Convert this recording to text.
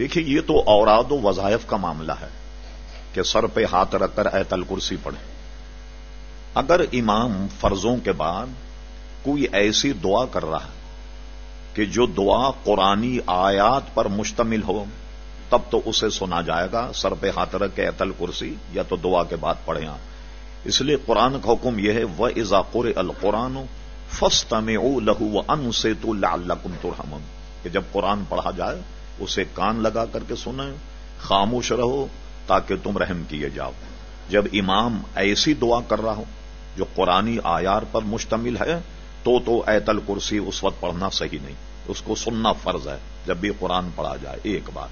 دیکھیے، یہ تو اوراد و وظائف کا معاملہ ہے کہ سر پہ ہاتھ رکھ کر ایتل کرسی پڑھے اگر امام فرضوں کے بعد کوئی ایسی دعا کر رہا ہے کہ جو دعا قرآنی آیات پر مشتمل ہو، تب تو اسے سنا جائے گا، سر پہ ہاتھ رکھ کے ایتل کرسی یا تو دعا کے بعد پڑھے آپ۔ اس لیے قرآن کا حکم یہ ہے وہ ازاقر القرآن فسٹ میں او لہو و ان سے تو لال کہ جب قرآن پڑھا جائے اسے کان لگا کر کے سنیں، خاموش رہو تاکہ تم رحم کیے جاؤ۔ جب امام ایسی دعا کر رہا ہو، جو قرآنی آیار پر مشتمل ہے، تو تو ایتل کرسی اس وقت پڑھنا صحیح نہیں۔ اس کو سننا فرض ہے، جب بھی قرآن پڑھا جائے، ایک بار۔